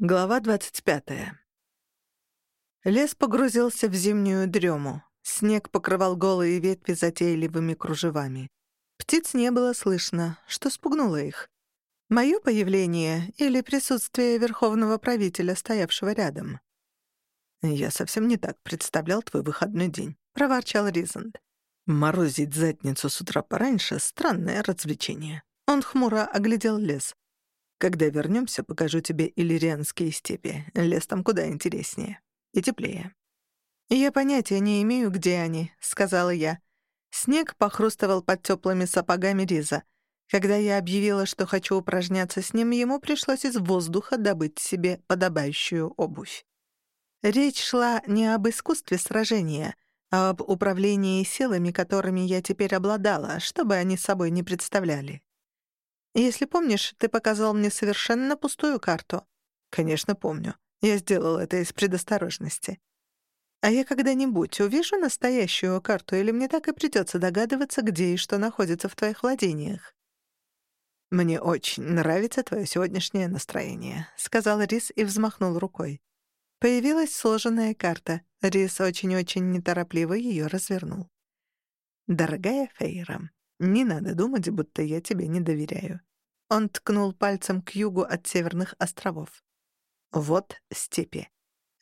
Глава 25. Лес погрузился в зимнюю дрему. Снег покрывал голые ветви затейливыми кружевами. Птиц не было слышно, что спугнуло их. Моё появление или присутствие верховного правителя, стоявшего рядом? «Я совсем не так представлял твой выходной день», — проворчал Ризанд. «Морозить задницу с утра пораньше — странное развлечение». Он хмуро оглядел лес. Когда вернемся, покажу тебе иллирианские степи. Лес там куда интереснее. И теплее». «Я понятия не имею, где они», — сказала я. Снег похрустывал под теплыми сапогами Риза. Когда я объявила, что хочу упражняться с ним, ему пришлось из воздуха добыть себе подобающую обувь. Речь шла не об искусстве сражения, а об управлении силами, которыми я теперь обладала, чтобы они собой не представляли. Если помнишь, ты показал мне совершенно пустую карту. Конечно, помню. Я сделал это из предосторожности. А я когда-нибудь увижу настоящую карту, или мне так и придется догадываться, где и что находится в твоих владениях? «Мне очень нравится твое сегодняшнее настроение», — сказал Рис и взмахнул рукой. Появилась сложенная карта. Рис очень-очень неторопливо ее развернул. «Дорогая Фейра, не надо думать, будто я тебе не доверяю. Он ткнул пальцем к югу от Северных островов. Вот степи.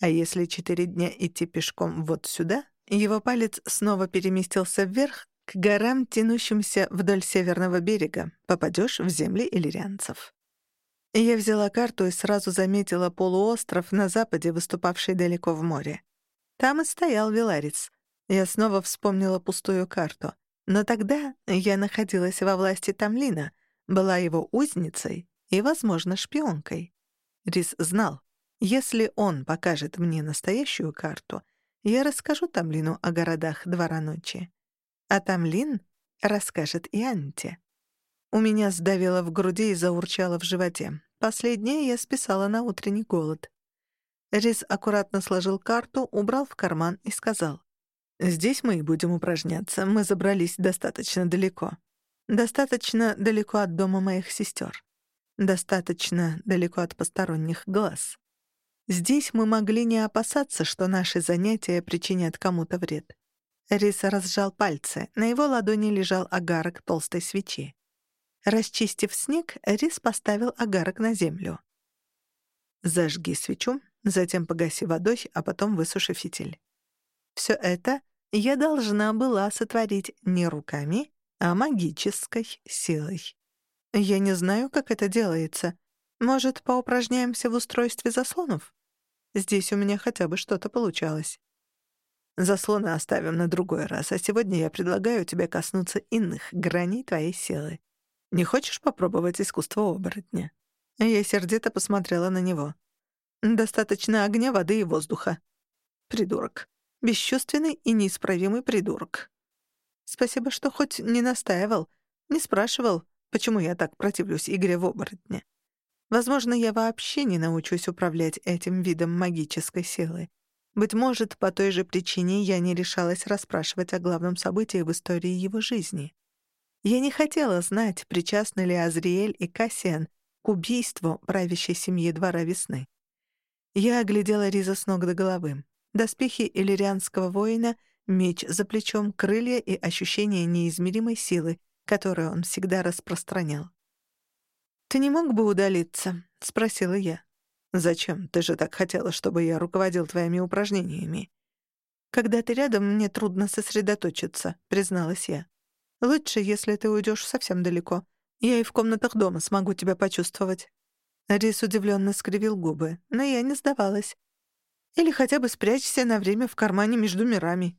А если четыре дня идти пешком вот сюда, его палец снова переместился вверх, к горам, тянущимся вдоль северного берега, попадешь в земли иллирианцев. Я взяла карту и сразу заметила полуостров на западе, выступавший далеко в море. Там и стоял Веларец. Я снова вспомнила пустую карту. Но тогда я находилась во власти Тамлина, была его узницей и, возможно, шпионкой. Рис знал, если он покажет мне настоящую карту, я расскажу Тамлину о городах Двора Ночи. А Тамлин расскажет и Анте. У меня сдавило в груди и заурчало в животе. Последнее я списала на утренний голод. Рис аккуратно сложил карту, убрал в карман и сказал. Здесь мы и будем упражняться. Мы забрались достаточно далеко. Достаточно далеко от дома моих сестер. Достаточно далеко от посторонних глаз. Здесь мы могли не опасаться, что наши занятия причинят кому-то вред. Рис разжал пальцы. На его ладони лежал агарок толстой свечи. Расчистив снег, Рис поставил агарок на землю. «Зажги свечу, затем погаси водой, а потом высуши фитиль. Все это я должна была сотворить не руками, а магической силой. Я не знаю, как это делается. Может, поупражняемся в устройстве заслонов? Здесь у меня хотя бы что-то получалось. Заслоны оставим на другой раз, а сегодня я предлагаю тебе коснуться иных граней твоей силы. Не хочешь попробовать искусство оборотня?» Я сердито посмотрела на него. «Достаточно огня, воды и воздуха. Придурок бесчувственный и неисправимый придурок. Спасибо, что хоть не настаивал, не спрашивал, почему я так противлюсь игре в оборотне. Возможно, я вообще не научусь управлять этим видом магической силы. Быть может, по той же причине я не решалась расспрашивать о главном событии в истории его жизни. Я не хотела знать, причастны ли Азриэль и Кассиан к убийству правящей семьи Двора Весны. Я оглядела Риза с ног до головы доспехи иллирианского воина, меч за плечом, крылья и ощущение неизмеримой силы, которую он всегда распространял. «Ты не мог бы удалиться?» — спросила я. «Зачем? Ты же так хотела, чтобы я руководил твоими упражнениями». «Когда ты рядом, мне трудно сосредоточиться», — призналась я. «Лучше, если ты уйдешь совсем далеко. Я и в комнатах дома смогу тебя почувствовать». Рис удивленно скривил губы, но я не сдавалась. Или хотя бы спрячься на время в кармане между мирами.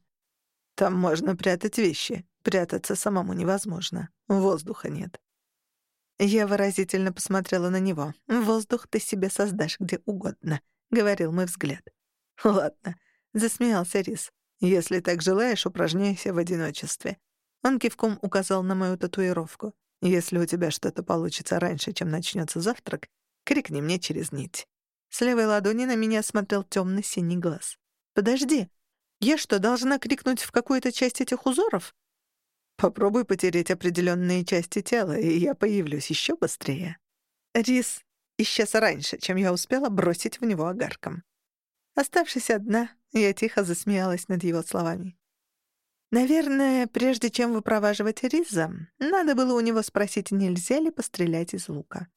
Там можно прятать вещи. Прятаться самому невозможно. Воздуха нет. Я выразительно посмотрела на него. «Воздух ты себе создашь где угодно», — говорил мой взгляд. «Ладно», — засмеялся Рис. «Если так желаешь, упражняйся в одиночестве». Он кивком указал на мою татуировку. «Если у тебя что-то получится раньше, чем начнется завтрак, крикни мне через нить». С левой ладони на меня смотрел темный синий глаз. «Подожди, я что, должна крикнуть в какую-то часть этих узоров?» «Попробуй потереть определенные части тела, и я появлюсь еще быстрее». «Рис, исчез раньше, чем я успела бросить в него огарком. Оставшись одна, я тихо засмеялась над его словами. Наверное, прежде чем выпроваживать Риза, надо было у него спросить, нельзя ли пострелять из лука.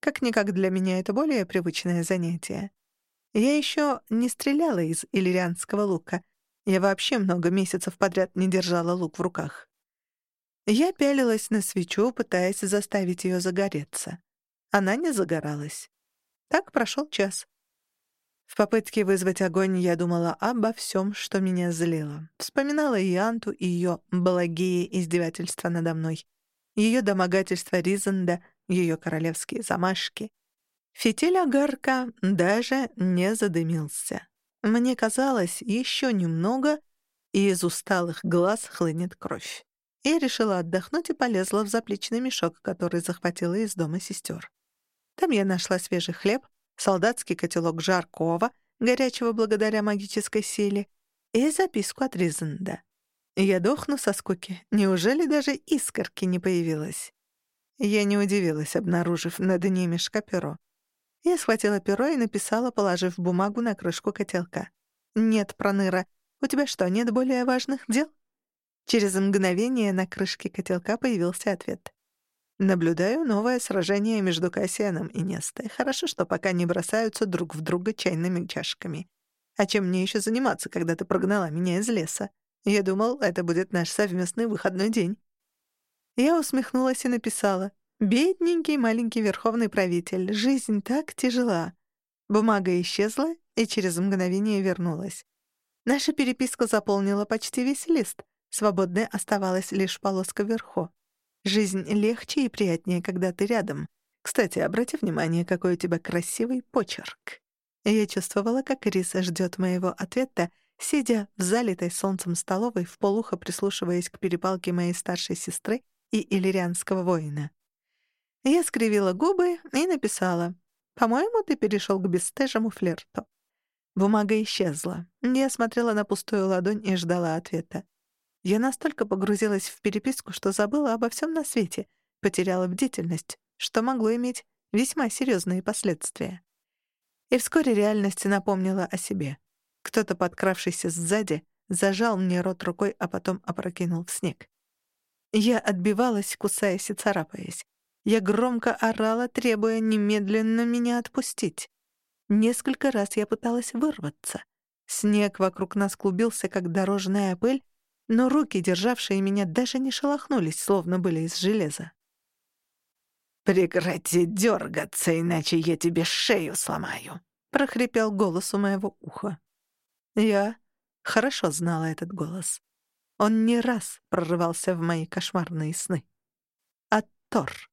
Как-никак для меня это более привычное занятие. Я еще не стреляла из иллирианского лука. Я вообще много месяцев подряд не держала лук в руках. Я пялилась на свечу, пытаясь заставить ее загореться. Она не загоралась. Так прошел час. В попытке вызвать огонь я думала обо всем, что меня злило. Вспоминала Янту и ее благие издевательства надо мной, ее домогательства Ризанда, ее королевские замашки. Фитиль огарка даже не задымился. Мне казалось, еще немного, и из усталых глаз хлынет кровь. Я решила отдохнуть и полезла в заплечный мешок, который захватила из дома сестер. Там я нашла свежий хлеб, солдатский котелок жаркого, горячего благодаря магической силе, и записку от Ризенда. Я дохну со скуки. Неужели даже искорки не появилась? Я не удивилась, обнаружив на дне мешка перо. Я схватила перо и написала, положив бумагу на крышку котелка. «Нет, Проныра, у тебя что, нет более важных дел?» Через мгновение на крышке котелка появился ответ. Наблюдаю новое сражение между Кассианом и Нестой. Хорошо, что пока не бросаются друг в друга чайными чашками. А чем мне еще заниматься, когда ты прогнала меня из леса? Я думал, это будет наш совместный выходной день. Я усмехнулась и написала. «Бедненький маленький верховный правитель, жизнь так тяжела». Бумага исчезла и через мгновение вернулась. Наша переписка заполнила почти весь лист. Свободной оставалась лишь полоска вверху. Жизнь легче и приятнее, когда ты рядом. Кстати, обрати внимание, какой у тебя красивый почерк. Я чувствовала, как Риса ждет моего ответа, сидя в залитой солнцем столовой, в полухо прислушиваясь к перепалке моей старшей сестры и иллирианского воина. Я скривила губы и написала «По-моему, ты перешел к бесстыжему флирту». Бумага исчезла. Я смотрела на пустую ладонь и ждала ответа. Я настолько погрузилась в переписку, что забыла обо всем на свете, потеряла бдительность, что могло иметь весьма серьезные последствия. И вскоре реальность напомнила о себе. Кто-то, подкравшийся сзади, зажал мне рот рукой, а потом опрокинул в снег. Я отбивалась, кусаясь и царапаясь. Я громко орала, требуя немедленно меня отпустить. Несколько раз я пыталась вырваться. Снег вокруг нас клубился, как дорожная пыль, но руки, державшие меня, даже не шелохнулись, словно были из железа. «Прекрати дергаться, иначе я тебе шею сломаю», — прохрипел голос у моего уха. Я хорошо знала этот голос. Он не раз прорывался в мои кошмарные сны. Аттор.